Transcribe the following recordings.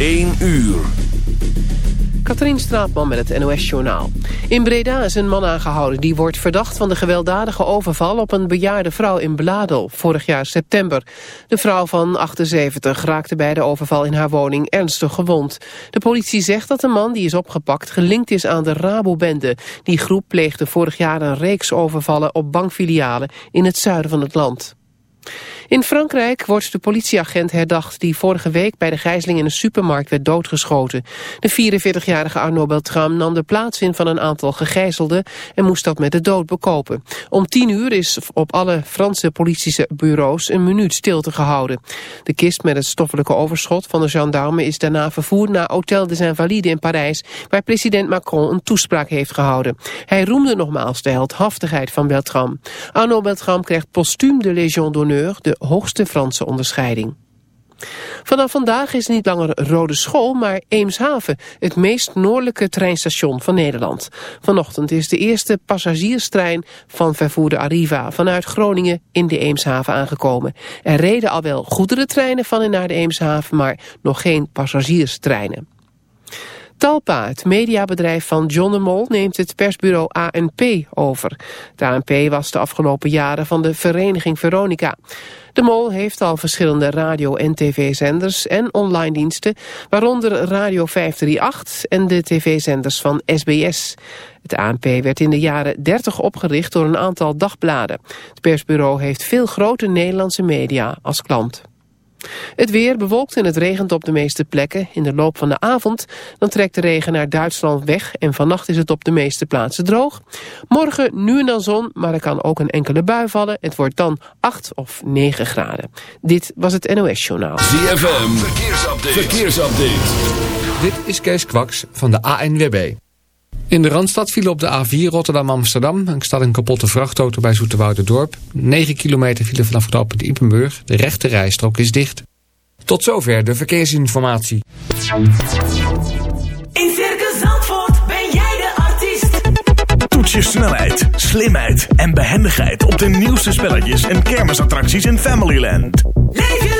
1 uur. Katrien Straatman met het NOS-journaal. In Breda is een man aangehouden die wordt verdacht van de gewelddadige overval op een bejaarde vrouw in Bladel, vorig jaar september. De vrouw van 78 raakte bij de overval in haar woning ernstig gewond. De politie zegt dat de man die is opgepakt gelinkt is aan de Rabo-bende. Die groep pleegde vorig jaar een reeks overvallen op bankfilialen in het zuiden van het land. In Frankrijk wordt de politieagent herdacht die vorige week bij de gijzeling in een supermarkt werd doodgeschoten. De 44-jarige Arnaud Beltram nam de plaats in van een aantal gegijzelden en moest dat met de dood bekopen. Om tien uur is op alle Franse politische bureaus een minuut stilte gehouden. De kist met het stoffelijke overschot van de gendarme is daarna vervoerd naar Hotel des Invalides in Parijs, waar president Macron een toespraak heeft gehouden. Hij roemde nogmaals de heldhaftigheid van Beltram. Arnaud Beltram krijgt postuum de Légion d'honneur, de hoogste Franse onderscheiding. Vanaf vandaag is niet langer Rode School, maar Eemshaven, het meest noordelijke treinstation van Nederland. Vanochtend is de eerste passagierstrein van vervoerder Arriva vanuit Groningen in de Eemshaven aangekomen. Er reden al wel goederentreinen van en naar de Eemshaven, maar nog geen passagierstreinen. Talpa, het mediabedrijf van John de Mol, neemt het persbureau ANP over. De ANP was de afgelopen jaren van de vereniging Veronica. De Mol heeft al verschillende radio- en tv-zenders en online diensten, waaronder Radio 538 en de tv-zenders van SBS. Het ANP werd in de jaren 30 opgericht door een aantal dagbladen. Het persbureau heeft veel grote Nederlandse media als klant. Het weer bewolkt en het regent op de meeste plekken. In de loop van de avond dan trekt de regen naar Duitsland weg... en vannacht is het op de meeste plaatsen droog. Morgen nu en dan zon, maar er kan ook een enkele bui vallen. Het wordt dan 8 of 9 graden. Dit was het NOS Journaal. ZFM, verkeersupdate. verkeersupdate. Dit is Kees Kwaks van de ANWB. In de Randstad viel op de A4 Rotterdam-Amsterdam. Er staat een kapotte vrachtauto bij Dorp. 9 kilometer file vanaf knooppunt Ippenburg. De rechte rijstrook is dicht. Tot zover de verkeersinformatie. In Circus Zandvoort ben jij de artiest. Toets je snelheid, slimheid en behendigheid op de nieuwste spelletjes en kermisattracties in Familyland. Leef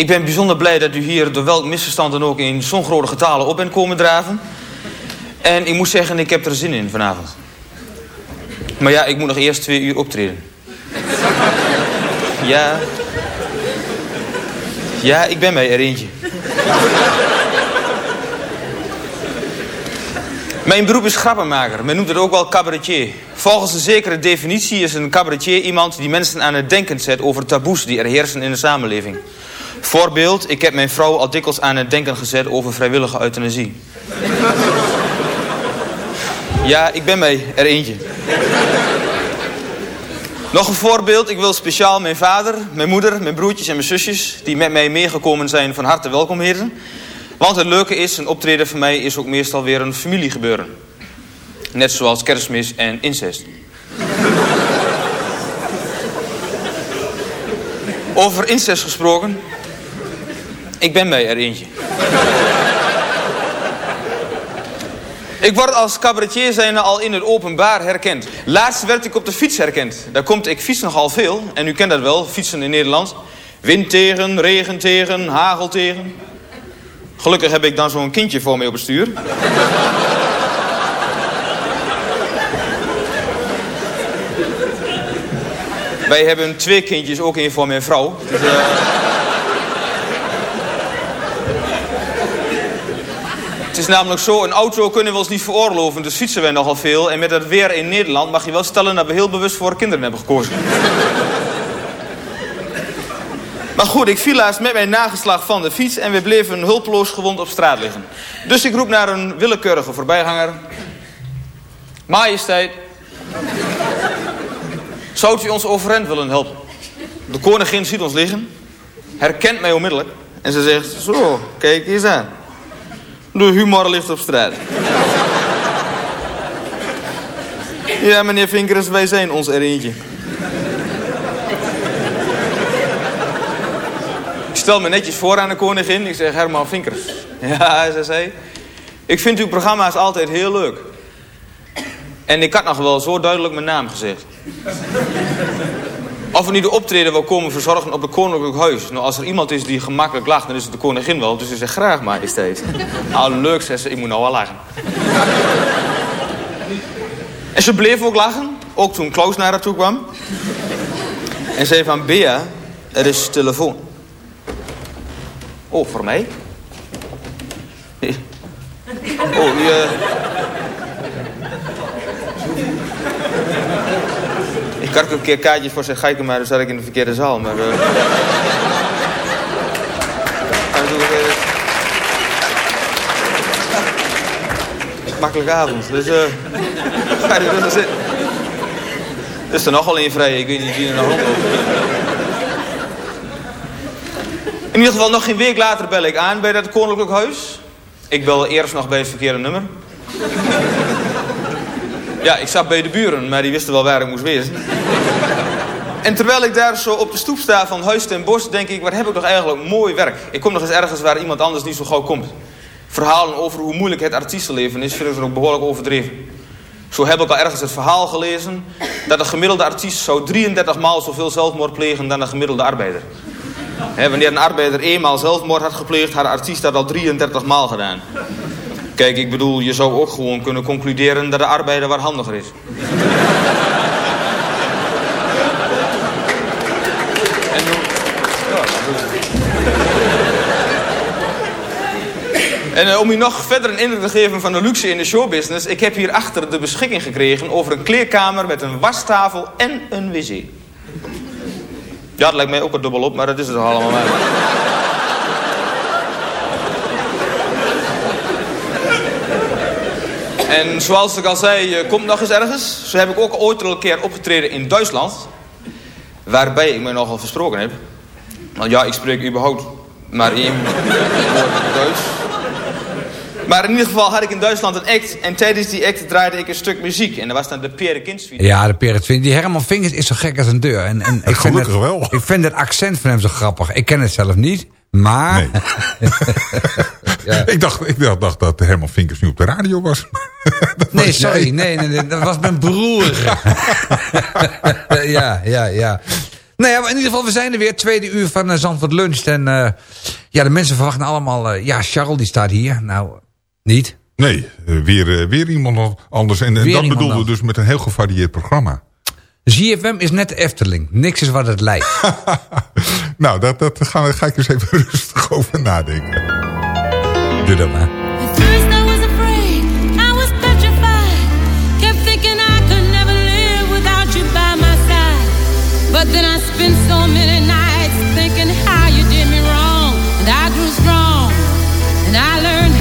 Ik ben bijzonder blij dat u hier door welk misverstand dan ook in zo'n grote getalen op bent komen draven. En ik moet zeggen, ik heb er zin in vanavond. Maar ja, ik moet nog eerst twee uur optreden. Ja. Ja, ik ben bij er eentje. Mijn beroep is grappenmaker. Men noemt het ook wel cabaretier. Volgens een zekere definitie is een cabaretier iemand die mensen aan het denken zet over taboes die er heersen in de samenleving. Voorbeeld, ik heb mijn vrouw al dikwijls aan het denken gezet over vrijwillige euthanasie. Ja, ik ben mij er eentje. Nog een voorbeeld, ik wil speciaal mijn vader, mijn moeder, mijn broertjes en mijn zusjes... die met mij meegekomen zijn van harte welkom heten. Want het leuke is, een optreden voor mij is ook meestal weer een familiegebeuren. Net zoals kerstmis en incest. Over incest gesproken. Ik ben bij er eentje. Ik word als cabaretier zijnde al in het openbaar herkend. Laatst werd ik op de fiets herkend. Daar komt, ik fiets nogal veel. En u kent dat wel, fietsen in Nederland. Wind tegen, regen tegen, hagel tegen. Gelukkig heb ik dan zo'n kindje voor mij op het stuur. Wij hebben twee kindjes, ook één voor mijn vrouw. Dus, eh, is namelijk zo, een auto kunnen we ons niet veroorloven, dus fietsen wij nogal veel. En met het weer in Nederland mag je wel stellen dat we heel bewust voor kinderen hebben gekozen. Maar goed, ik viel laatst met mijn nageslag van de fiets en we bleven hulpeloos gewond op straat liggen. Dus ik roep naar een willekeurige voorbijganger. Majesteit, zou u ons overeind willen helpen? De koningin ziet ons liggen, herkent mij onmiddellijk en ze zegt, zo, kijk eens aan. De humor ligt op straat. Ja, meneer Vinkers, wij zijn ons er eentje. Ik stel me netjes voor aan de koningin. Ik zeg, Herman Vinkers. Ja, ze zei. Ik vind uw programma's altijd heel leuk. En ik had nog wel zo duidelijk mijn naam gezegd. Of we nu de optreden wil komen verzorgen op het koninklijk huis. Nou, als er iemand is die gemakkelijk lacht, dan is het de koningin wel. Dus ze zegt graag majesteit. Nou, leuk, zegt ze. Ik moet nou wel lachen. En ze bleef ook lachen. Ook toen Klaus naar haar toe kwam. En zei van, Bea, er is telefoon. Oh, voor mij? Oh, die, eh, Ik had ook een keer kaartjes voor zijn geiken, maar dan zat ik in de verkeerde zaal. Maar, eh, Makkelijke avond. Dus eh ga je rustig zitten. Is er nogal in vrij. Ik weet niet wie er nog. In ieder geval nog geen week later bel ik aan bij dat koninklijk huis. Ik bel eerst nog bij het verkeerde nummer. Ja, ik zat bij de buren, maar die wisten wel waar ik moest wezen. En terwijl ik daar zo op de stoep sta van Huis ten Bos, denk ik, wat heb ik toch eigenlijk mooi werk. Ik kom nog eens ergens waar iemand anders niet zo gauw komt. Verhalen over hoe moeilijk het artiestenleven is, vind ik ook behoorlijk overdreven. Zo heb ik al ergens het verhaal gelezen dat een gemiddelde artiest zou 33 maal zoveel zelfmoord plegen dan een gemiddelde arbeider. Wanneer een arbeider eenmaal zelfmoord had gepleegd, had de artiest dat al 33 maal gedaan. Kijk, ik bedoel, je zou ook gewoon kunnen concluderen dat de arbeider wat handiger is. En En eh, om u nog verder een indruk te geven van de luxe in de showbusiness... ik heb hier achter de beschikking gekregen over een kleerkamer met een wastafel en een wc. Ja, dat lijkt mij ook een dubbel op, maar dat is het allemaal En zoals ik al zei, eh, komt nog eens ergens. Zo heb ik ook ooit al een keer opgetreden in Duitsland. Waarbij ik me nogal versproken heb. Want ja, ik spreek überhaupt maar één woord Duits. Maar in ieder geval had ik in Duitsland een act. En tijdens die act draaide ik een stuk muziek. En dat was dan de Pierre Kindsvier. Ja, de Twin. Die Herman Vinkers is zo gek als een deur. En, en ik vind Gelukkig het, wel. Ik vind het accent van hem zo grappig. Ik ken het zelf niet. Maar... Nee. ik, dacht, ik dacht, dacht dat Herman Vinkers nu op de radio was. Dat Nee, was sorry. Nee, nee, nee, dat was mijn broer. ja, ja, ja. Nou ja, maar in ieder geval, we zijn er weer. Tweede uur van uh, Zandvoort Lunch. En eh, ja, de mensen verwachten allemaal... eh, ja, Charles die staat hier. Nou, niet. Nee, weer, weer iemand anders. En, dat iemand bedoelden we dus met een heel gevarieerd programma. ZFM is net de Efteling. Niks is wat het lijkt. Nou, dat, dat gaan, ga ik eens even rustig over nadenken. Doe dat maar. But then I spent so many nights thinking how you did me wrong. And I grew strong. And I learned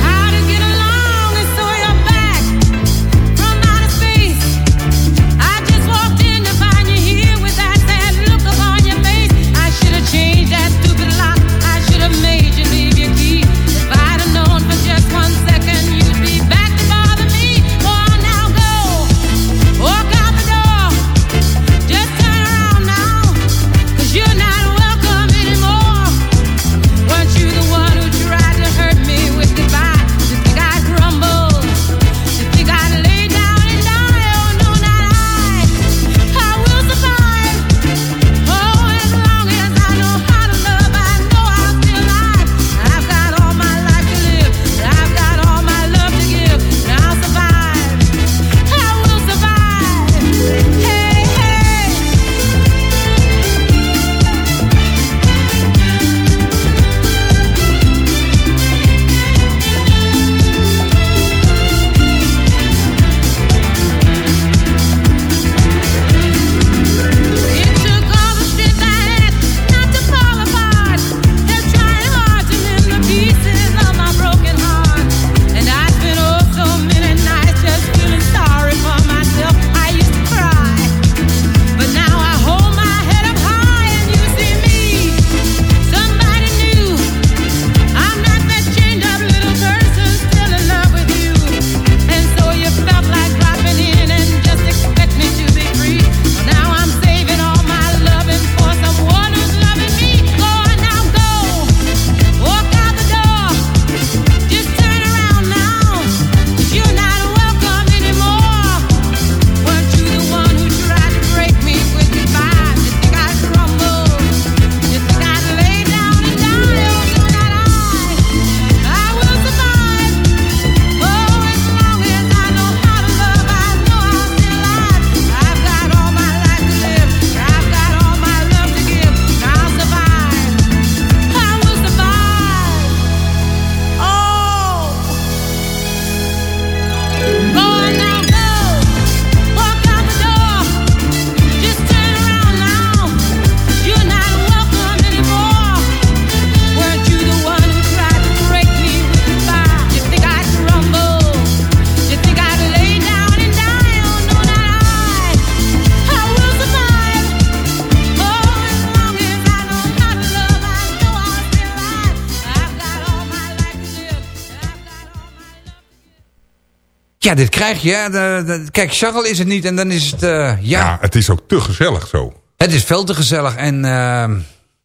ja, dit krijg je. Kijk, Charles is het niet en dan is het... Eh, ja. ja, het is ook te gezellig zo. Het is veel te gezellig en... Ehm,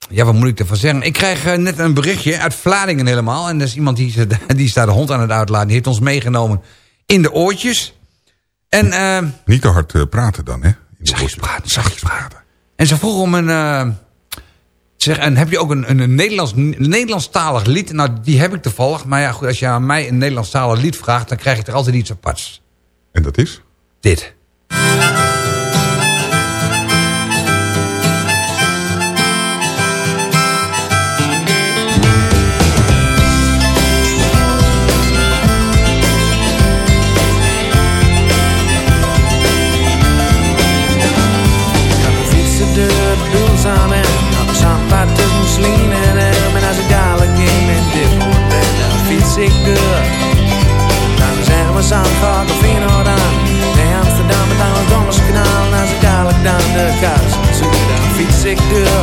ja, wat moet ik ervan zeggen? Ik krijg eh, net een berichtje uit Vlaardingen helemaal. En er is iemand die, die staat de hond aan het uitlaten. Die heeft ons meegenomen in de oortjes. En, ehm, niet te hard eh, praten dan, hè? In praten, zachtjes praten. En ze vroeg om een ehm, Zeg, en heb je ook een, een Nederlands, Nederlandstalig lied? Nou, die heb ik toevallig. Maar ja, goed, als je aan mij een Nederlandstalig lied vraagt... dan krijg ik er altijd iets aparts. En dat is? Dit. addicted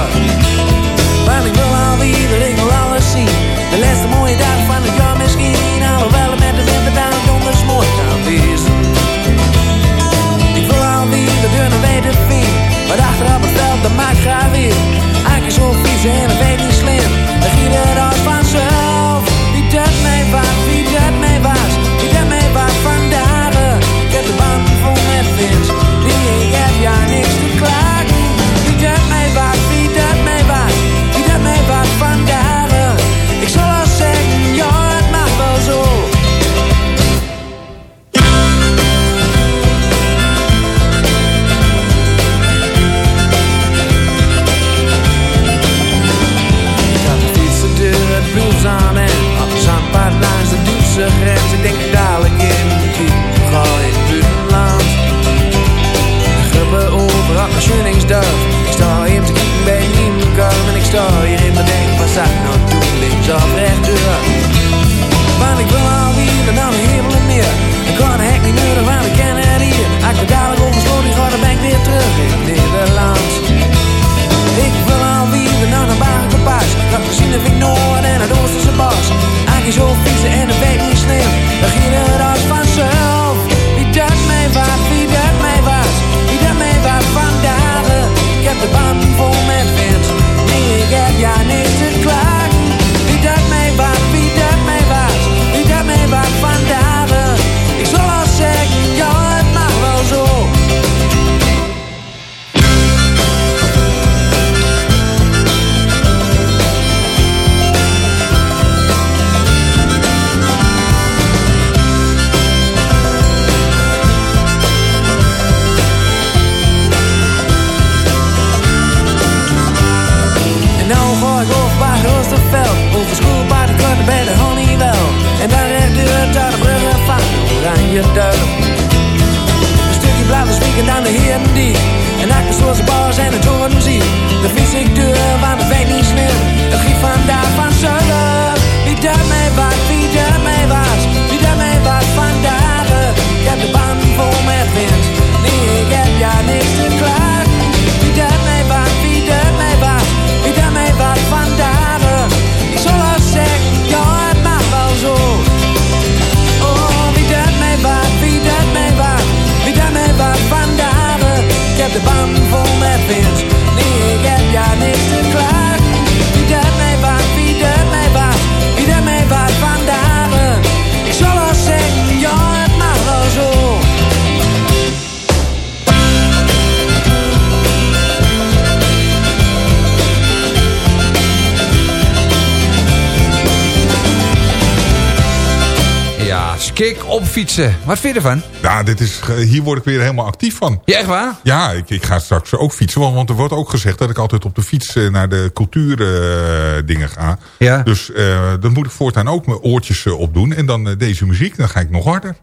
fietsen. Wat vind je ervan? Ja, dit is, eh, hier word ik weer helemaal actief van. Ja, echt waar? Ja, ik, ik ga straks ook fietsen. Want, er wordt ook gezegd dat ik altijd op de fiets eh, naar de cultuurdingen eh, dingen ga. Ja. Dus uh, dan moet ik voortaan ook mijn oortjes opdoen. En dan deze muziek, dan ga ik nog harder.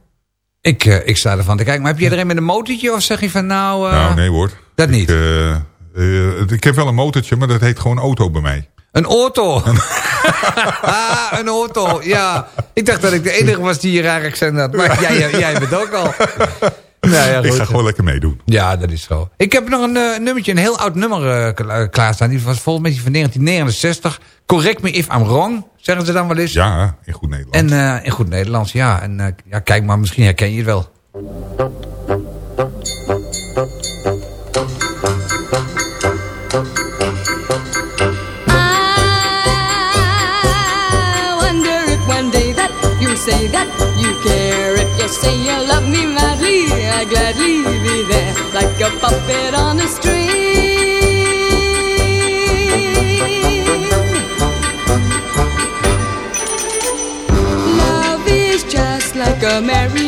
Ik, ik sta ervan te kijken. Maar heb je er met een motortje of zeg je van nou... nou, nee hoor. Dat niet? Ik, ik heb wel een motortje, maar dat heet gewoon auto bij mij. Een auto? ah, een auto, ja. Ik dacht dat ik de enige was die hier eigenlijk zijn had. Maar jij, jij, bent ook al. Nou ja, ik ga gewoon lekker meedoen. Ja, dat is zo. Ik heb nog een eh, nummertje, een heel oud nummer eh, eh, klaarstaan. Die was volgens mij van 1969. Correct me if I'm wrong, zeggen ze dan wel eens. Ja, in goed Nederlands. En in goed Nederlands, ja. En ja, kijk maar, misschien herken je het wel. Say that you care. If you say you love me madly, I gladly be there like a puppet on a string. Love is just like a merry-go-round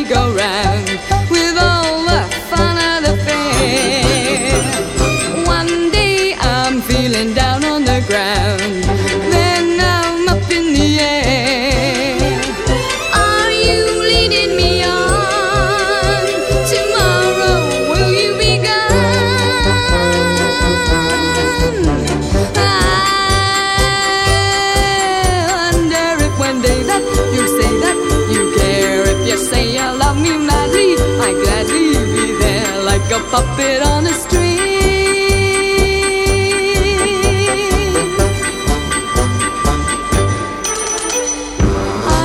puppet on a string.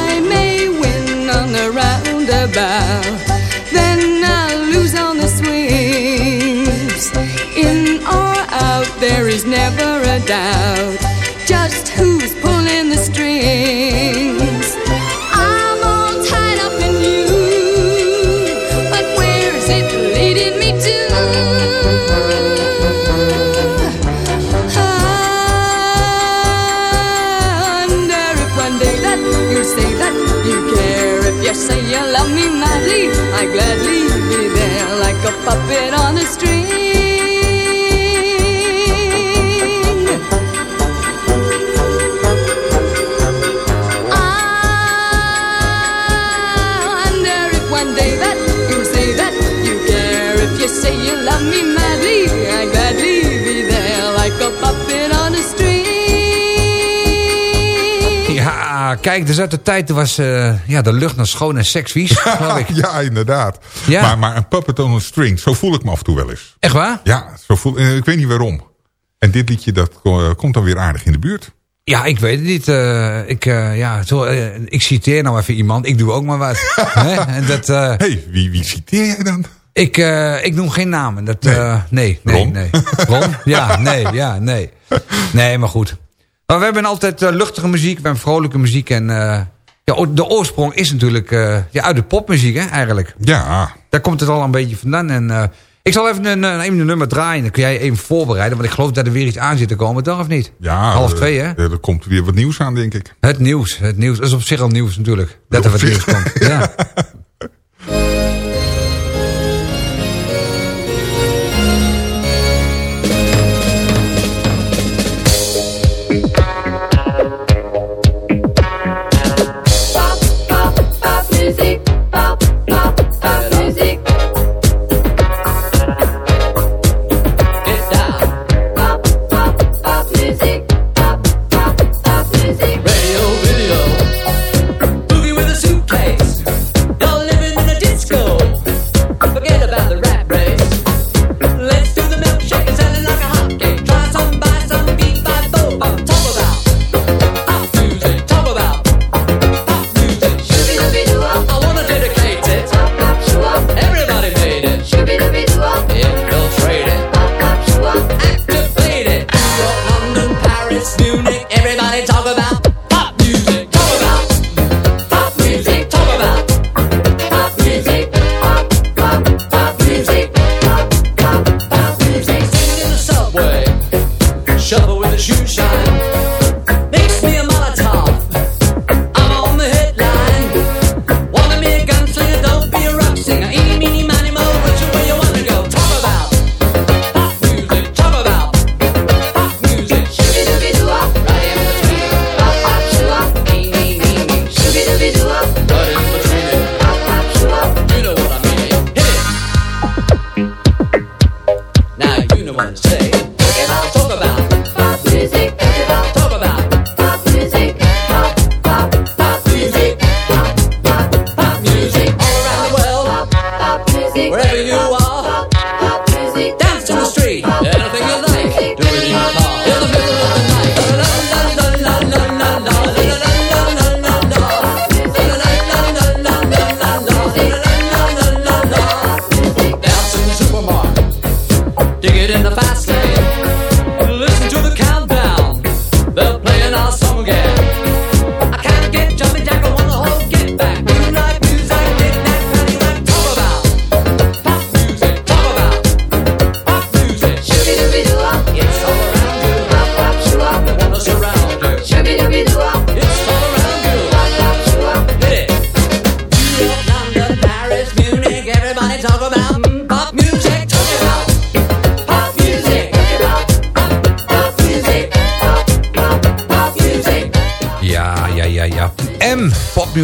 I may win on the roundabout, then I'll lose on the swings. In or out, there is never a doubt. Kijk, dus uit de tijd was eh, ja, de lucht nog schoon en seksvies, geloof ik. ja, inderdaad. Ja. Maar, maar een puppet on a string, zo voel ik me af en toe wel eens. Echt waar? Ja, zo voel, eh, ik weet niet waarom. En dit liedje, dat eh, komt dan weer aardig in de buurt. Ja, ik weet het niet. ik, ja, zo, ik citeer nou even iemand. Ik doe ook maar wat. En dat, hey, wie, wie citeer jij dan? ik, ik noem geen namen. Dat, nee. nee, nee, Ron? nee. Ron? Ja, nee, ja, nee. Nee, maar goed. Maar we hebben altijd eh, luchtige muziek. We hebben vrolijke muziek. En eh, ja, de oorsprong is natuurlijk eh, ja, uit de popmuziek, hè, eigenlijk. Ja, Daar komt het al een beetje vandaan. En ik zal even een, een, een nummer draaien. Dan kun jij even voorbereiden. Want ik geloof dat er weer iets aan zit te komen, toch? Of niet? ja. Half twee, hè? Er komt weer wat nieuws aan, denk ik. Het nieuws, het nieuws. Dat is op zich al nieuws natuurlijk. Dat er wat nieuws komt. Ja.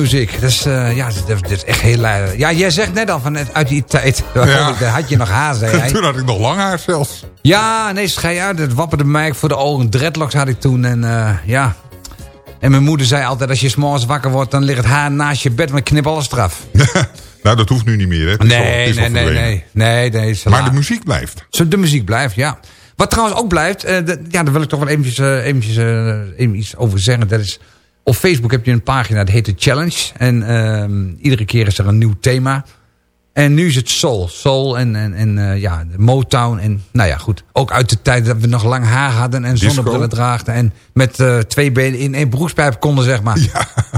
music. Dus ja, dit, dit is echt heel... eh, ja, jij zegt net al van uit die tijd. Ja. had je nog haar, zei jij. Toen had ik nog lang haar zelfs. Ja, nee, schei uit. Het wapperde mij voor de ogen. Dreadlocks had ik toen. En eh, ja... En mijn moeder zei altijd, als je s'morgens wakker wordt... dan ligt het haar naast je bed, maar knip alles eraf. nou, dat hoeft nu niet meer. Hè. Al- Nee, nee, nee, nee. nee, nee Maar laat. de muziek blijft. De muziek blijft, ja. Wat trouwens ook blijft, ja, daar wil ik toch wel eventjes, eventjes even iets over zeggen. Dat is, op Facebook heb je een pagina, dat heet de Challenge. En ehm, iedere keer is er een nieuw thema. En nu is het soul. Soul en, en, en eh, ja, Motown. En nou ja, goed. Ook uit de tijd dat we nog lang haar hadden en zonnebrillen draagden. En met eh, twee benen in één broekspijp konden, zeg maar.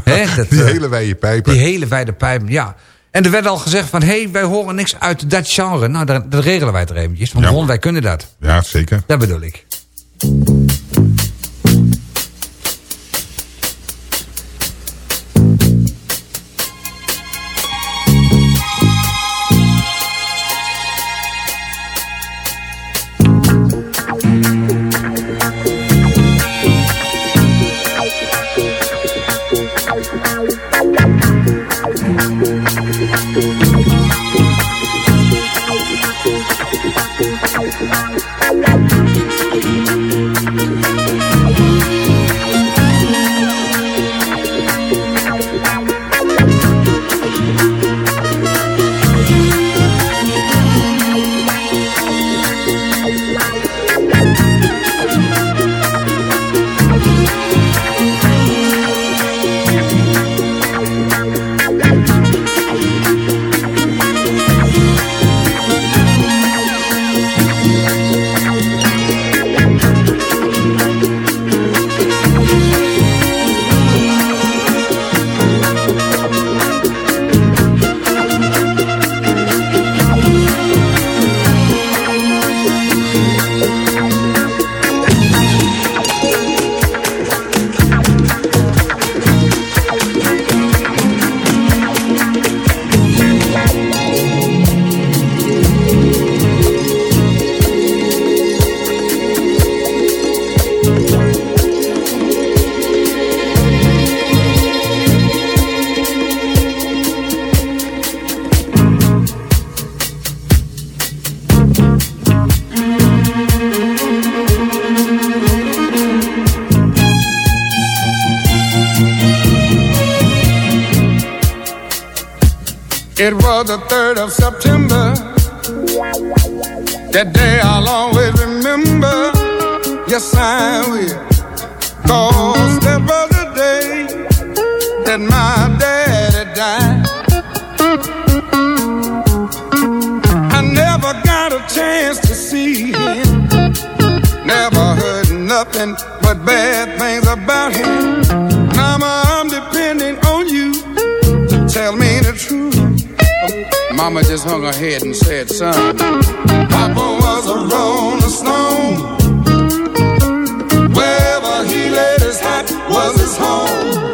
Hè, dat, Die eh, hele wijde pijpen. die hele wijde pijpen, ja. En er werd al gezegd van, hé, hey, wij horen niks uit dat genre. Nou, dat, dat regelen wij er eventjes. Want Ja. wij kunnen dat. Ja, zeker. Dat bedoel ik. That day I'll always remember. Yes, I will. Cause that was the day that my daddy died. I never got a chance to see him. Never heard nothing but bad things about him. Mama, I'm depending on you to tell me the truth. Mama just hung her head and said, son, Papa was a rolling stone. Wherever he laid his hat was his home.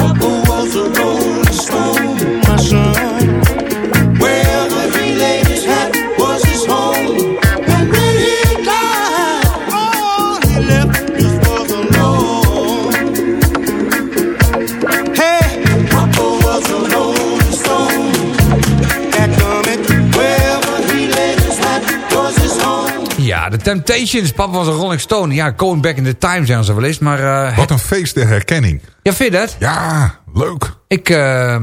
de Temptations. Papa was een Rolling Stone. Ja, going back in the time zijn ze wel eens. Maar, eh, Wat een feest der herkenning. Ja, vind je dat? Ja, leuk. Ik, eh,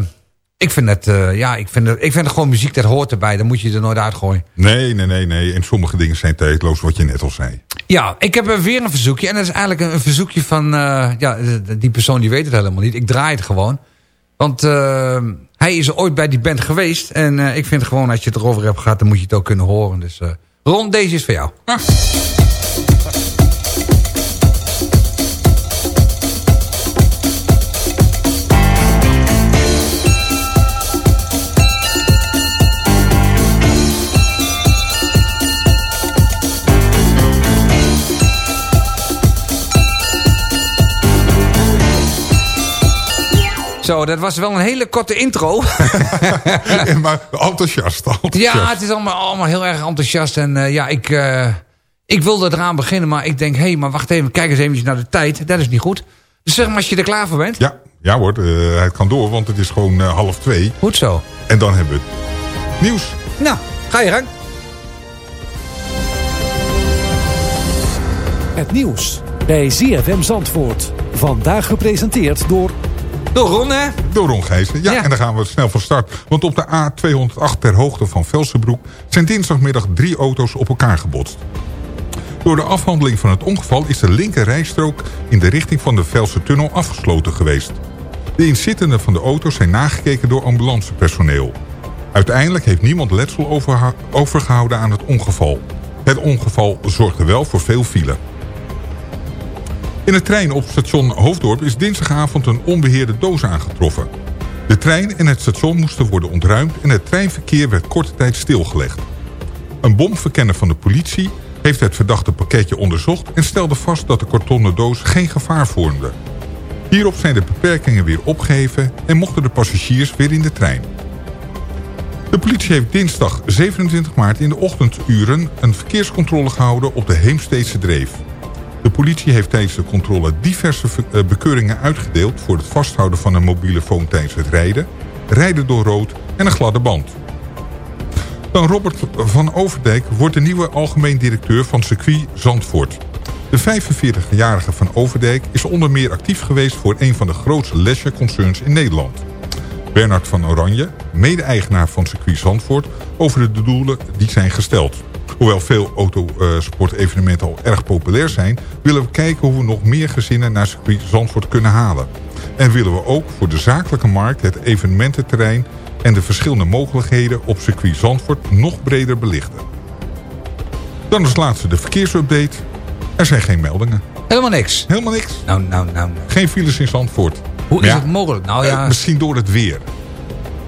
ik, vind het, eh, ja, ik, vind het, ik vind het gewoon muziek, dat hoort erbij. Dan moet je er nooit uitgooien. Nee, nee, nee, nee. En sommige dingen zijn tijdloos, wat je net al zei. Ja, ik heb er weer een verzoekje. En dat is eigenlijk een, een verzoekje van... ja, die persoon die weet het helemaal niet. Ik draai het gewoon. Want hij is ooit bij die band geweest. En ik vind gewoon, als je het erover hebt gehad... dan moet je het ook kunnen horen. Dus Ron, deze is voor jou. Zo, dat was wel een hele korte intro. maar enthousiast, enthousiast. Ja, het is allemaal, allemaal heel erg enthousiast. En eh, ja, ik, eh, ik wilde eraan beginnen, maar ik denk... hé, hey, maar wacht even, kijk eens even naar de tijd. Dat is niet goed. Dus zeg maar als je er klaar voor bent. Ja, ja hoor, eh, het kan door, want het is gewoon half twee. Goed zo. En dan hebben we het nieuws. Nou, ga je gang. Het nieuws bij ZFM Zandvoort. Vandaag gepresenteerd door... Door Ron, hè? Door Ron Gijzen. Ja, en dan gaan we snel van start. Want op de A208 ter hoogte van Velsenbroek... zijn dinsdagmiddag drie auto's op elkaar gebotst. Door de afhandeling van het ongeval is de linker rijstrook... in de richting van de Velse tunnel afgesloten geweest. De inzittenden van de auto's zijn nagekeken door ambulancepersoneel. Uiteindelijk heeft niemand letsel overgehouden aan het ongeval. Het ongeval zorgde wel voor veel file. In de trein op station Hoofddorp is dinsdagavond een onbeheerde doos aangetroffen. De trein en het station moesten worden ontruimd en het treinverkeer werd korte tijd stilgelegd. Een bomverkenner van de politie heeft het verdachte pakketje onderzocht en stelde vast dat de kartonnen doos geen gevaar vormde. Hierop zijn de beperkingen weer opgeheven en mochten de passagiers weer in de trein. De politie heeft dinsdag 27 maart in de ochtenduren een verkeerscontrole gehouden op de Heemsteedse Dreef. De politie heeft tijdens de controle diverse eh, bekeuringen uitgedeeld... voor het vasthouden van een mobiele phone tijdens het rijden... rijden door rood en een gladde band. Dan Robert van Overdijk wordt de nieuwe algemeen directeur van circuit Zandvoort. De 45-jarige van Overdijk is onder meer actief geweest... voor een van de grootste leisureconcerns in Nederland. Bernard van Oranje, mede-eigenaar van circuit Zandvoort... over de doelen die zijn gesteld. Hoewel veel autosportevenementen al erg populair zijn... willen we kijken hoe we nog meer gezinnen naar circuit Zandvoort kunnen halen. En willen we ook voor de zakelijke markt het evenemententerrein... en de verschillende mogelijkheden op circuit Zandvoort nog breder belichten. Dan als laatste de verkeersupdate. Er zijn geen meldingen. Helemaal niks? Helemaal niks. Nou, nou, nou. Geen files in Zandvoort. Hoe is het mogelijk? Nou ja, eh, misschien door het weer.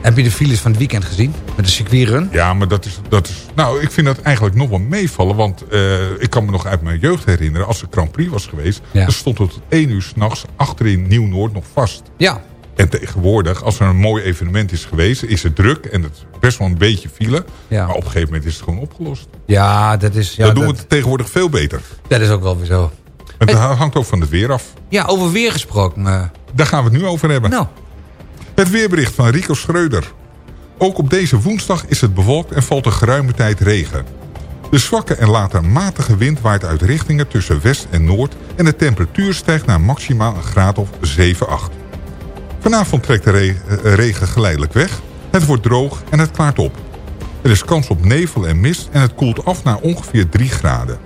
heb je de files van het weekend gezien? Met de circuitrun? Ja, maar dat is, dat is... Nou, ik vind dat eigenlijk nog wel meevallen. Want eh, ik kan me nog uit mijn jeugd herinneren... als de Grand Prix was geweest... Ja. dan stond het tot één uur s'nachts achterin Nieuw-Noord nog vast. Ja. En tegenwoordig, als er een mooi evenement is geweest... is het druk en het best wel een beetje file. Ja. Maar op een gegeven moment is het gewoon opgelost. Ja, dat is... Ja, dan doen dat, we het tegenwoordig veel beter. dat is ook wel weer zo. Het hangt ook van het weer af. Ja, over weer gesproken. eh, Daar gaan we het nu over hebben. nou, Het weerbericht van Rico Schreuder. Ook op deze woensdag is het bewolkt en valt er geruime tijd regen. De zwakke en later matige wind waait uit richtingen tussen west en noord... en de temperatuur stijgt naar maximaal een graad of 7, 8. Vanavond trekt de eh, regen geleidelijk weg. Het wordt droog en het klaart op. Er is kans op nevel en mist en het koelt af naar ongeveer 3 graden.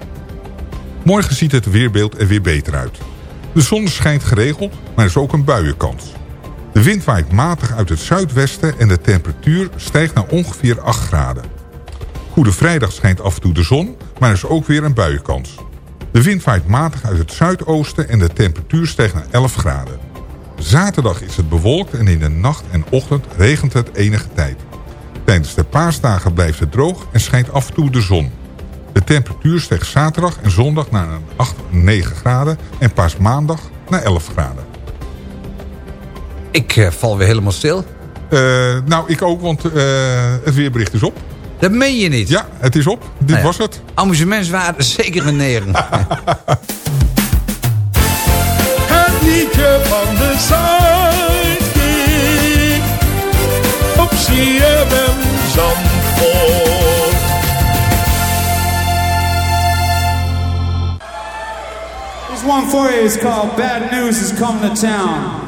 Morgen ziet het weerbeeld er weer beter uit. De zon schijnt geregeld, maar er is ook een buienkans. De wind waait matig uit het zuidwesten en de temperatuur stijgt naar ongeveer 8 graden. Goede Vrijdag schijnt af en toe de zon, maar er is ook weer een buienkans. De wind waait matig uit het zuidoosten en de temperatuur stijgt naar 11 graden. Zaterdag is het bewolkt en in de nacht en ochtend regent het enige tijd. Tijdens de paasdagen blijft het droog en schijnt af en toe de zon. De temperatuur stijgt zaterdag en zondag naar een 8, 9 graden en paasmaandag naar 11 graden. Ik eh, val weer helemaal stil. Eh, nou, ik ook, want eh, het weerbericht is op. Dat meen je niet. Ja, het is op. Dit Nou ja. was het. Amusementswaarde zeker een negen. Het liedje van de Zuidkiek. Op CFM Zandvoort. one for you is called Bad News is Coming to Town.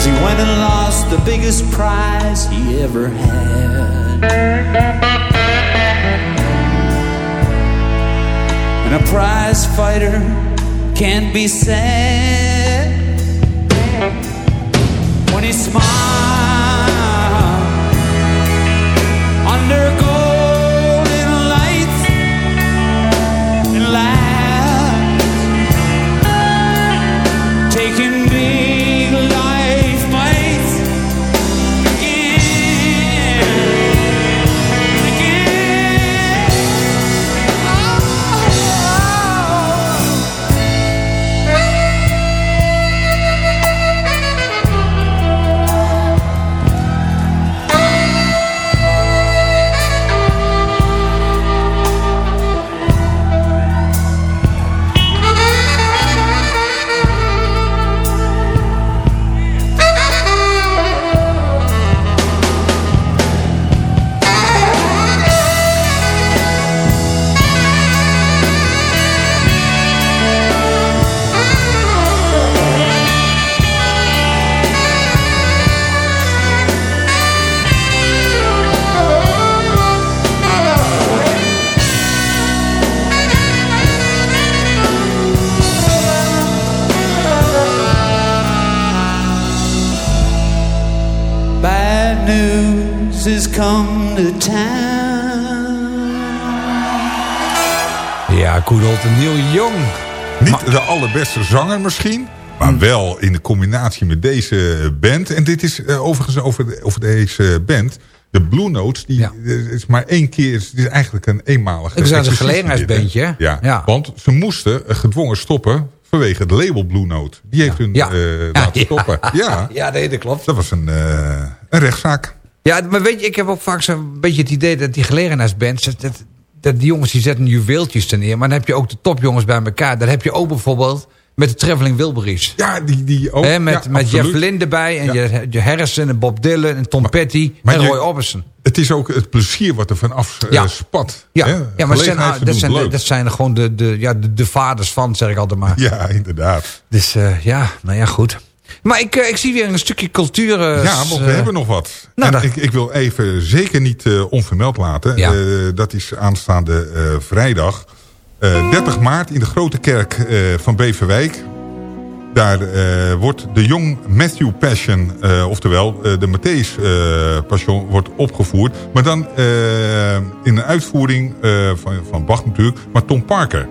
Cause he went and lost the biggest prize he ever had. And a prize fighter can't be sad when he smiles Old Neil Young. Niet de allerbeste zanger misschien. Maar wel in de combinatie met deze band. En dit is eh, overigens over, de- over deze band. De Blue Notes, die is maar één keer. Het is eigenlijk een eenmalige. Het is een gelegenheidsbandje? Ja, Ja. want ze moesten gedwongen stoppen vanwege het label Blue Note. Die heeft hun Ja. eh, laten stoppen. Ja. Ja, nee, dat klopt. Dat was een, eh, een rechtszaak. Ja, maar weet je, ik heb ook vaak zo'n beetje het idee dat die gelegenheidsbands... Dat, dat, die jongens die zetten juweeltjes er neer. Maar dan heb je ook de topjongens bij elkaar. Dan heb je ook bijvoorbeeld met de Traveling Wilburys. Ja, die, die ook. Met, ja, met. Jeff Lynne erbij. En je, je Harrison en Bob Dylan en Tom Petty maar en Roy Orbison. Het is ook het plezier wat er vanaf eh, Ja. spat. Ja, ja maar dat zijn, dat, zijn, leuk. dat zijn gewoon de, de, ja, de, de vaders van, zeg ik altijd maar. Ja, inderdaad. Dus eh, ja, nou ja, goed. Maar ik, eh, ik zie weer een stukje cultuur. eh, Ja, want we eh, hebben nog wat. nou, En ik, ik wil even zeker niet eh, onvermeld laten. Ja. Eh, dat is aanstaande eh, vrijdag. eh, 30 maart in de Grote Kerk eh, van Beverwijk. Daar eh, wordt de Jong Matthew Passion, eh, oftewel eh, de Matthäus eh, Passion, wordt opgevoerd. Maar dan in een uitvoering eh, van, van Bach natuurlijk, maar Tom Parker.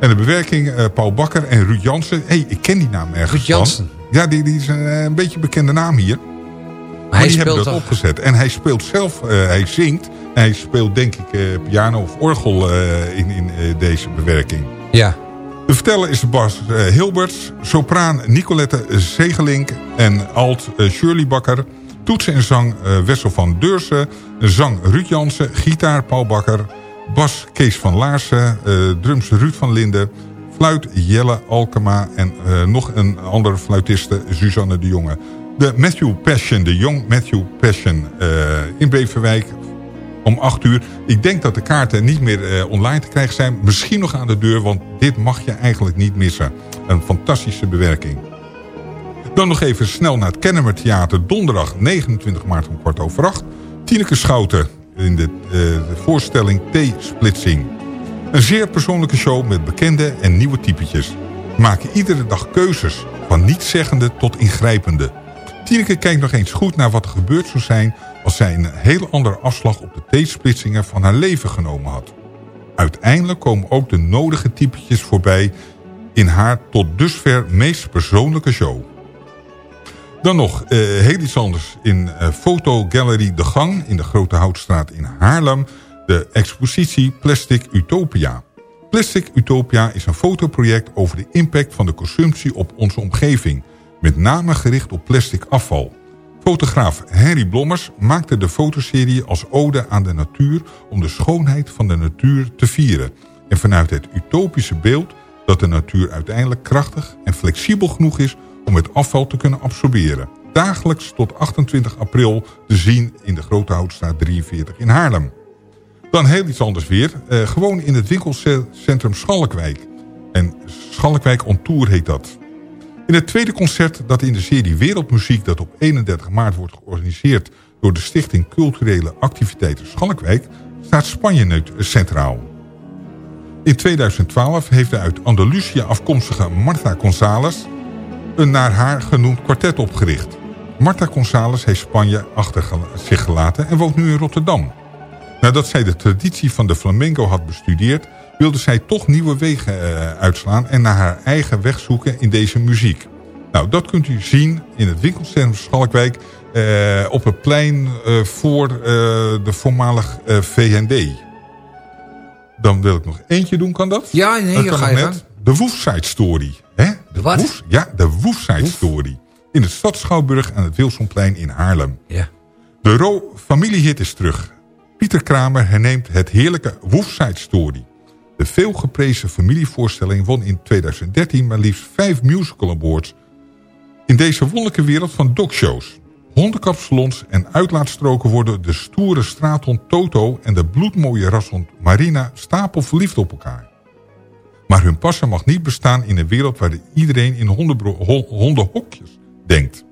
En de bewerking eh, Paul Bakker en Ruud Jansen. hey, ik ken die naam ergens Ruud Jansen? Ja, die, die is een, eh, een beetje bekende naam hier. Maar hij die hebben speelt dat opgezet. En hij speelt zelf, eh, hij zingt. En hij speelt denk ik eh, piano of orgel in, in deze bewerking. Ja. De verteller is Bas Hilberts, sopraan Nicolette Zegelink en alt Shirley Bakker. Toetsen en zang Wessel van Deursen, zang Ruud Jansen, gitaar Paul Bakker, bas Kees van Laarsen, drums Ruud van Linden, fluit Jelle Alkema en eh, nog een andere fluitiste Suzanne de Jonge. De Matthew Passion, de Young Matthew Passion eh, in Beverwijk om 8 uur. Ik denk dat de kaarten niet meer eh, online te krijgen zijn. Misschien nog aan de deur, want dit mag je eigenlijk niet missen. Een fantastische bewerking. Dan nog even snel naar het Kennemer Theater. Donderdag 29 maart om kwart over acht. Tineke Schouten in de, de voorstelling T-splitsing. Een zeer persoonlijke show met bekende en nieuwe typetjes. Maken iedere dag keuzes, van nietszeggende tot ingrijpende. Tineke kijkt nog eens goed naar wat er gebeurd zou zijn... als zij een hele andere afslag op de T-splitsingen van haar leven genomen had. Uiteindelijk komen ook de nodige typetjes voorbij... in haar tot dusver meest persoonlijke show. Dan nog uh, heel iets anders. In uh, Fotogallery De Gang in de Grote Houtstraat in Haarlem... de expositie Plastic Utopia. Plastic Utopia is een fotoproject over de impact van de consumptie op onze omgeving... met name gericht op plastic afval. Fotograaf Henry Blommers maakte de fotoserie als ode aan de natuur... om de schoonheid van de natuur te vieren. En vanuit het utopische beeld dat de natuur uiteindelijk krachtig en flexibel genoeg is om het afval te kunnen absorberen. Dagelijks tot 28 april te zien in de Grote Houtstraat 43 in Haarlem. Dan heel iets anders weer. Uh, gewoon in het winkelcentrum Schalkwijk. En Schalkwijk on Tour heet dat. In het tweede concert dat in de serie Wereldmuziek... dat op 31 maart wordt georganiseerd... door de Stichting Culturele Activiteiten Schalkwijk... staat Spanje centraal. In 2012 heeft de uit Andalusië afkomstige Marta González... een naar haar genoemd kwartet opgericht. Marta González heeft Spanje achter zich gelaten en woont nu in Rotterdam... Nadat zij de traditie van de flamenco had bestudeerd... wilde zij toch nieuwe wegen uh, uitslaan... en naar haar eigen weg zoeken in deze muziek. Nou, dat kunt u zien in het winkelcentrum Schalkwijk... Uh, op het plein uh, voor de voormalig VND. Dan wil ik nog eentje doen, kan dat? Ja, nee, je ga je net. De Woofside Story. Hè? De wat? Woef, ja, de Woofside Woef? Story. In het Stad Schouwburg aan het Wilsonplein in Haarlem. Ja. De Ro familiehit is terug. Pieter Kramer herneemt het heerlijke Woofside Story. De veelgeprezen familievoorstelling won in 2013 maar liefst vijf musical awards... in deze wonderlijke wereld van dogshows. Hondenkapsalons en uitlaatstroken worden de stoere straathond Toto... en de bloedmooie rashond Marina stapel verliefd op elkaar. Maar hun passen mag niet bestaan in een wereld... waar iedereen in hondenhokjes denkt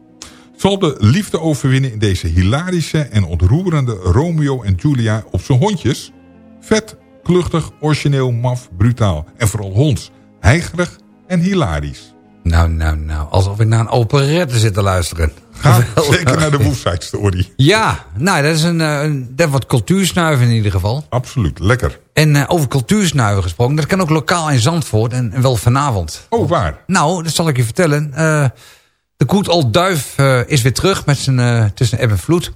zal de liefde overwinnen in deze hilarische en ontroerende Romeo en Julia op zijn hondjes? Vet, kluchtig, origineel, maf, brutaal en vooral honds. Heigerig en hilarisch. Nou, nou, nou. Alsof ik naar een operette zit te luisteren. Ga zeker naar de Woofside Story. Ja, nou, dat is een, een, dat wat cultuursnuiven in ieder geval. Absoluut, lekker. En uh, over cultuursnuiven gesproken, dat kan ook lokaal in Zandvoort en, en wel vanavond. Oh, waar? Nou, dat zal ik je vertellen. Uh, de Good Old Duif uh, is weer terug met zijn uh, tussen eb en vloed.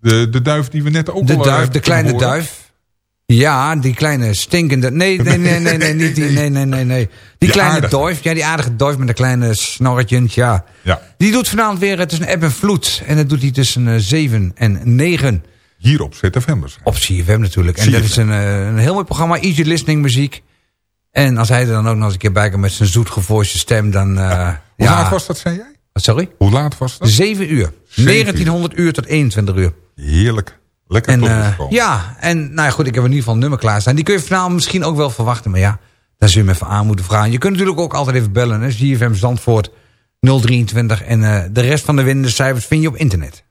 De, de duif die we net ook de al duif, De kleine horen. duif. Ja, die kleine stinkende... Nee, nee, nee, nee, nee, niet die, nee, nee, nee, nee. Die, die kleine aardige. duif, ja, die aardige duif met een kleine snorretjes, ja. ja. Die doet vanavond weer tussen eb en vloed. En dat doet hij tussen uh, 7 en 9. Hier op ZFM. Op CFM natuurlijk. En CFM. dat is een, een heel mooi programma, easy listening muziek. En als hij er dan ook nog eens een keer bij komt met zijn zoetgevoiste stem, dan... Ja. Hoe laat was dat, zei jij? Sorry? Hoe laat was dat? 7 uur. 7 1900 uur tot 21 uur. Heerlijk. Lekker en, tot uh, Ja, en nou ja, goed, ik heb in ieder geval een nummer klaarstaan. Die kun je vanavond misschien ook wel verwachten, maar ja, daar zul je me even aan moeten vragen. Je kunt natuurlijk ook altijd even bellen, hè. ZFM Zandvoort 023 en uh, de rest van de winnende cijfers vind je op internet.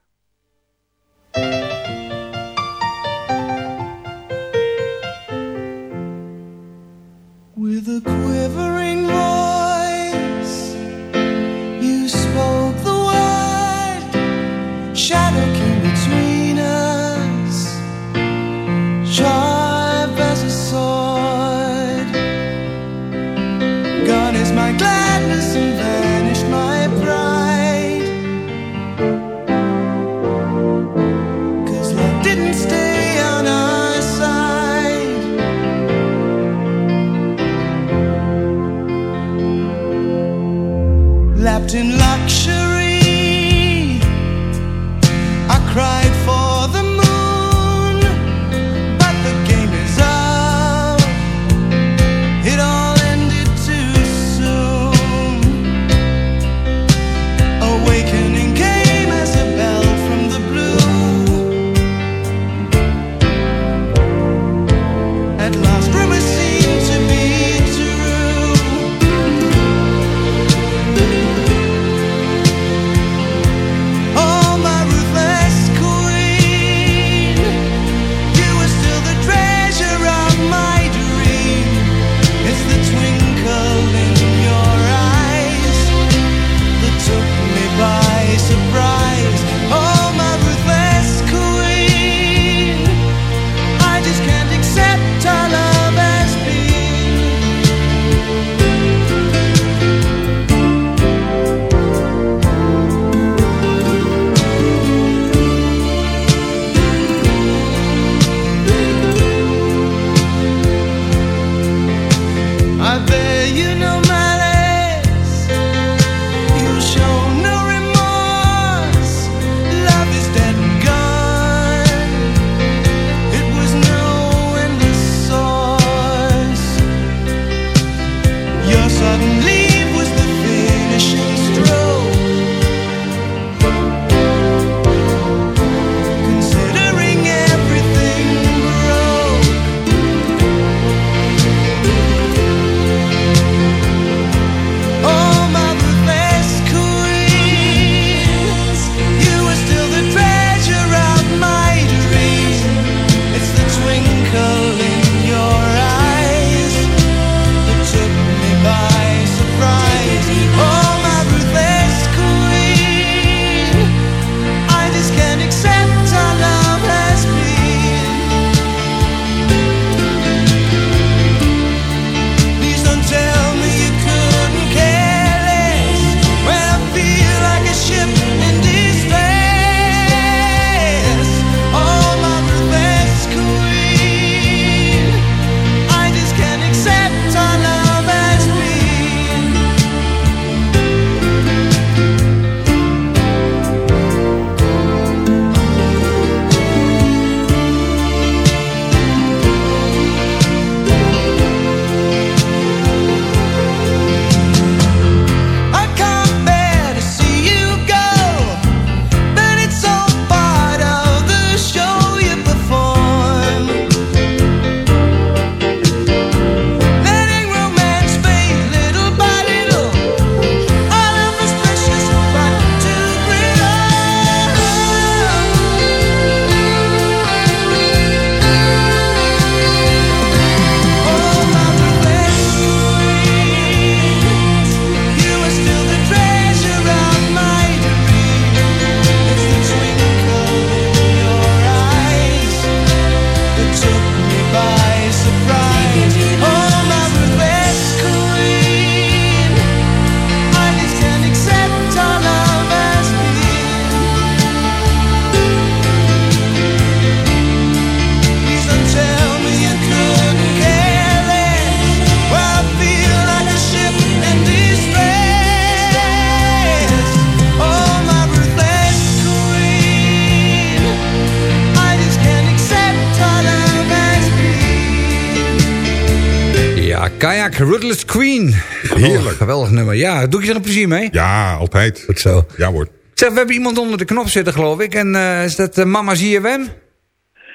Ruthless Queen. Heerlijk. geweldig nummer. Ja, doe je er een plezier mee? Ja, altijd. Goed zo. Ja hoor. Zeg, we hebben iemand onder de knop zitten, geloof ik. En eh, is dat eh, Mama ZFM?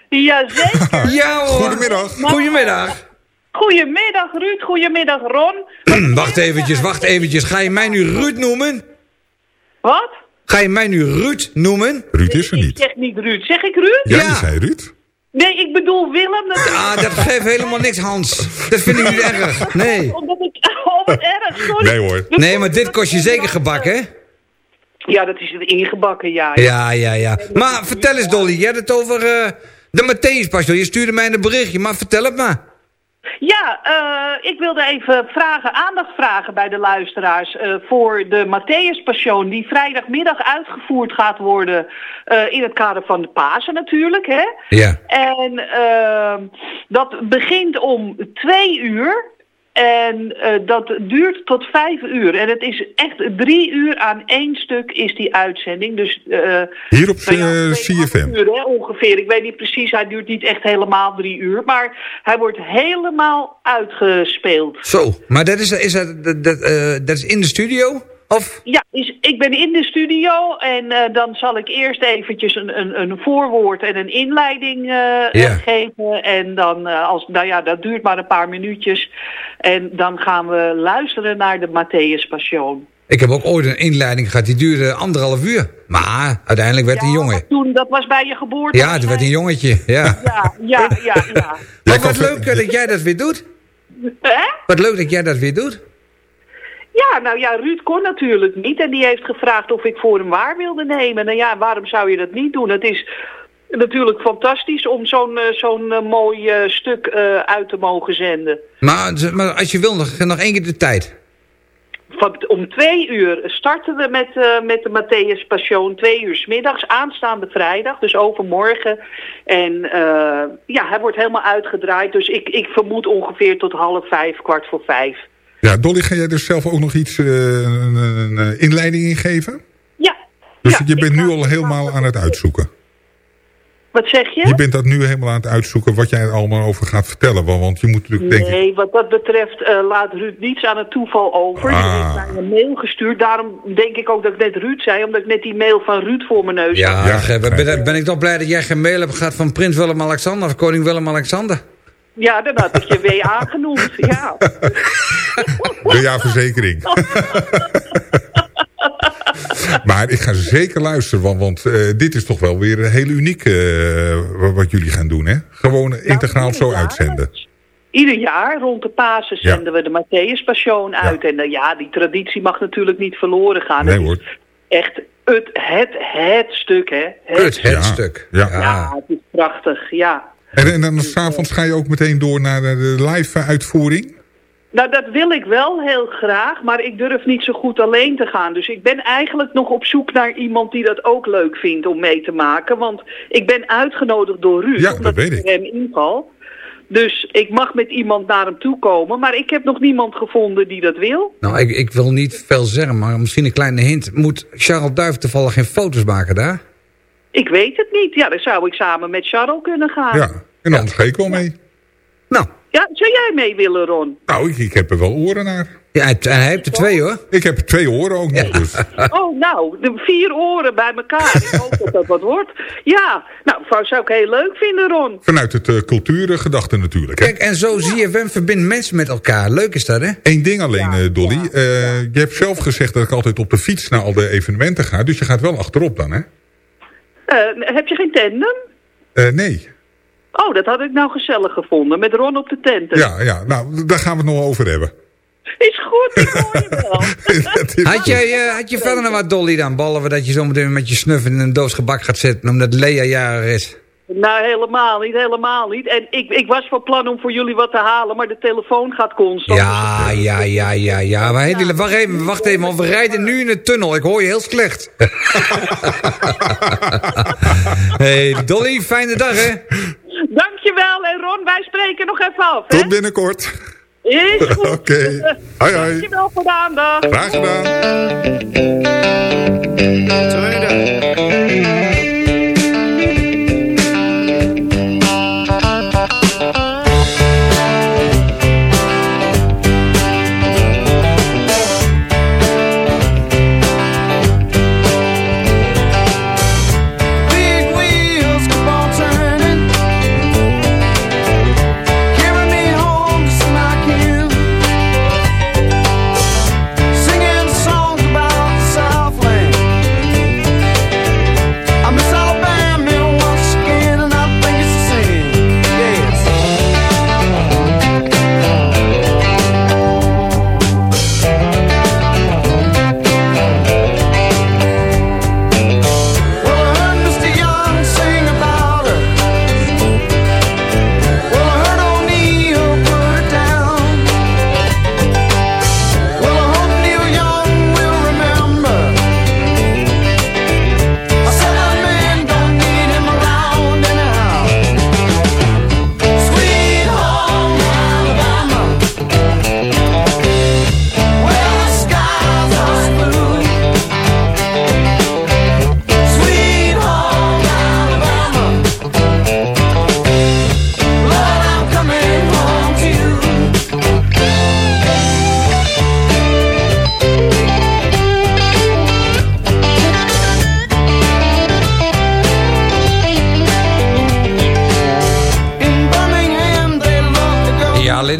Jazeker. ja hoor. Goedemiddag. Goedemiddag. Goedemiddag Ruud, goedemiddag Ron. wacht eventjes, wacht eventjes. Ga je mij nu Ruud noemen? Wat? Ga je mij nu Ruud noemen? Ruud is er Ik niet. zeg niet Ruud. Zeg ik Ruud? Ja, je zei Ruud. Nee, ik bedoel Willem natuurlijk. Ah, dat geeft helemaal niks, Hans. Dat vind ik niet erg. Nee. Omdat ik... Oh, wat erg, sorry. Nee hoor. Nee, maar dit kost je zeker gebak, hè? Ja, dat is er ingebakken, ja. Ja, ja, ja. Maar vertel eens, Dolly. Je had het over eh, de Matthäus Pastor. Je stuurde mij een berichtje, maar vertel het maar. Ja, eh, ik wilde even vragen, aandacht vragen bij de luisteraars eh, voor de Matthäus Passion die vrijdagmiddag uitgevoerd gaat worden eh, in het kader van de Pasen natuurlijk. Hè? Ja. En dat begint om twee uur. En eh, dat duurt tot vijf uur. En het is echt drie uur aan één stuk is die uitzending. Dus, eh, Hier op nou ja, eh, CFM. uur hè, ongeveer. Ik weet niet precies, hij duurt niet echt helemaal drie uur. Maar hij wordt helemaal uitgespeeld. Zo, maar dat is, is, dat, dat is in de studio? Of? Ja, is, ik ben in de studio en eh, dan zal ik eerst eventjes een, een, een voorwoord en een inleiding eh, Ja. eh, geven. En dan, eh, als, nou ja, dat duurt maar een paar minuutjes. En dan gaan we luisteren naar de Matthäus Passion. Ik heb ook ooit een inleiding gehad, die duurde anderhalf uur. Maar uiteindelijk werd hij een jongen. Toen, dat was bij je geboorte. Ja, toen werd een jongetje, ja. Ja, ja, ja, ja. Maar wat leuk dat jij dat weer doet. Hè? Wat leuk dat jij dat weer doet. Ja, nou ja, Ruud kon natuurlijk niet. En die heeft gevraagd of ik voor hem waar wilde nemen. Nou ja, waarom zou je dat niet doen? Het is natuurlijk fantastisch om zo'n eh, zo'n eh, mooi eh, stuk uit te mogen zenden. Maar, maar als je wil, nog, nog één keer de tijd. Van, om twee uur starten we met, met de Matthäus Passion. Twee uur 's middags, aanstaande vrijdag, dus overmorgen. En ja, hij wordt helemaal uitgedraaid. Dus ik, ik vermoed ongeveer tot half vijf, kwart voor vijf. Ja, Dolly, ga jij dus zelf ook nog iets, eh, een, inleiding in geven? Ja. Dus ja, je bent nu al helemaal aan het uitzoeken. Wat zeg je? Je bent dat nu helemaal aan het uitzoeken wat jij er allemaal over gaat vertellen. Want, je moet natuurlijk denken... Nee, wat dat betreft eh, laat Ruud niets aan het toeval over. Ah. heeft mij een mail gestuurd. Daarom denk ik ook dat ik net Ruud zei. Omdat ik net die mail van Ruud voor mijn neus Ja, had. Ger, ben, ben ik toch blij dat jij geen mail hebt gehad van prins Willem-Alexander of koning Willem-Alexander? Ja, dan had ik je WA genoemd. Ja. De jaarverzekering. maar ik ga zeker luisteren, want, want eh, dit is toch wel weer heel uniek eh, wat- jullie gaan doen, hè? Gewoon integraal zo uitzenden. Ieder jaar rond de Pasen Ja. zenden we de Matthäus Passion uit. En eh, ja, die traditie mag natuurlijk niet verloren gaan. Nee hoor. Echt het, het, het stuk, hè. Het, het Ja. stuk. Ja. Ja, het is prachtig, ja. En, en dan s'avonds ga je ook meteen door naar de de live uitvoering? Nou, dat wil ik wel heel graag, maar ik durf niet zo goed alleen te gaan. Dus ik ben eigenlijk nog op zoek naar iemand die dat ook leuk vindt om mee te maken. Want ik ben uitgenodigd door Ruud, Ja, dat omdat weet ik ik. hem inval. Dus ik mag met iemand naar hem toe komen, maar ik heb nog niemand gevonden die dat wil. Nou, ik, ik wil niet veel zeggen, maar misschien een kleine hint. Moet Charles Duif toevallig geen foto's maken daar? Ik weet het niet. Ja, dan zou ik samen met Charles kunnen gaan. Ja, en anders ga ik wel mee. Nou. Ja, zou jij mee willen, Ron? Nou, ik, ik heb er wel oren naar. Ja, hij, hij heeft er twee hoor. Ik heb twee oren ook nog, dus. Oh, nou, de vier oren bij elkaar. Ik hoop dat dat wat wordt. Ja, nou, zou- zou ik heel leuk vinden, Ron. Vanuit het uh, cultuurgedachte natuurlijk. Hè? Kijk, en zo ZFM verbindt mensen met elkaar. Leuk is dat, hè? Eén ding alleen, eh, Dolly. Eh, je hebt zelf gezegd dat ik altijd op de fiets naar al de evenementen ga. Dus je gaat wel achterop dan, hè? Eh, heb je geen tandem? Eh, nee. Oh, dat had ik nou gezellig gevonden. Met Ron op de tenten. Ja, ja, nou, daar gaan we het nog over hebben. Is goed, ik hoor je wel. Had, jij, eh, had je verder nog wat Dolly dan? Behalve dat je zometeen met je snuf in een doos gebak gaat zitten... omdat Lea jarig is. Nou, helemaal niet, helemaal niet. En ik, ik was van plan om voor jullie wat te halen, maar de telefoon gaat constant. Ja, ja, ja, ja, ja. Maar, hey, wacht even, wacht even. want We rijden nu in de tunnel. Ik hoor je heel slecht. hey, Dolly, fijne dag, hè? Dankjewel, en Ron, wij spreken nog even af, hè? Tot binnenkort. Is goed. Oké. Hoi, hoi. Dankjewel voor de aandacht. Graag gedaan. Big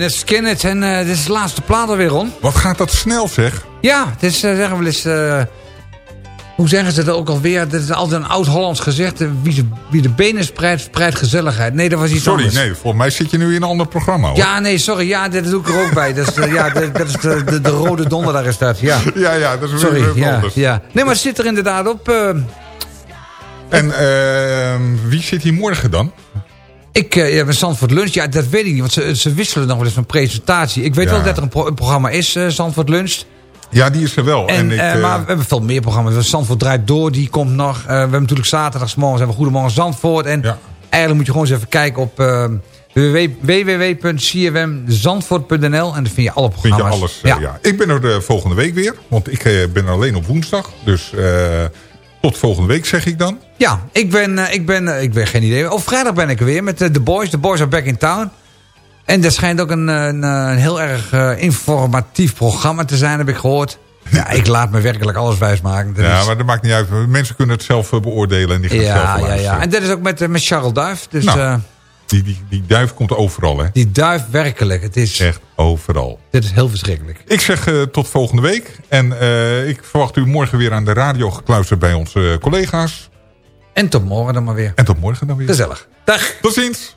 Lynyrd Skynyrd. En eh, dit is de laatste plaat alweer, Ron. Wat gaat dat snel, zeg? Ja, het is, eh, zeggen we eens... eh, hoe zeggen ze dat ook alweer? Dat is altijd een oud-Hollands gezegd. wie, de, wie de benen spreidt, spreidt gezelligheid. Nee, dat was iets Sorry, anders. nee, volgens mij zit je nu in een ander programma, hoor. Ja, nee, sorry. Ja, dat doe ik er ook bij. Dat is, ja, dat, dat is de, de, de rode donderdag is dat. Ja, ja, ja dat is weer sorry. wat Ja, anders. ja. Nee, maar het zit er inderdaad op. En ehm, wie zit hier morgen dan? Ik uh, ja, met Zandvoort Lunch, ja, dat weet ik niet. Want ze, ze wisselen nog wel eens van presentatie. Ik weet Ja. wel dat er een, pro- een programma is, eh Zandvoort Lunch. Ja, die is er wel. En, En, ik, eh, eh, maar we hebben veel meer programma's. Zandvoort draait door, die komt nog. Eh, we hebben natuurlijk zaterdagsmorgens hebben we Goedemorgen Zandvoort. En eigenlijk moet je gewoon eens even kijken op uh, www.cfmzandvoort.nl. En dan vind je alle Vind programma's. je alles, eh, ja. Ik ben er de volgende week weer. Want ik eh, ben alleen op woensdag. Dus eh, Tot volgende week zeg ik dan. Ja, ik ben, eh, ik ben, eh, ik ben geen idee. Op vrijdag ben ik er weer met eh, The Boys. The Boys are back in town. En dat schijnt ook een, een, een heel erg informatief programma te zijn, heb ik gehoord. Ja, ik laat me werkelijk alles wijsmaken. Dat ja, is- maar dat maakt niet uit. Mensen kunnen het zelf beoordelen en die gaan het zelf ja, ja, ja. En dat is ook met, met Charles Duif. Dus Nou, die, die, die duif komt overal, hè? die Duif werkelijk. Het is, Echt overal. dit is heel verschrikkelijk. Ik zeg eh, tot volgende week. En eh, ik verwacht u morgen weer aan de radio gekluisterd bij onze eh, collega's. En tot morgen dan maar weer. En tot morgen dan weer. Gezellig. Dag. Tot ziens.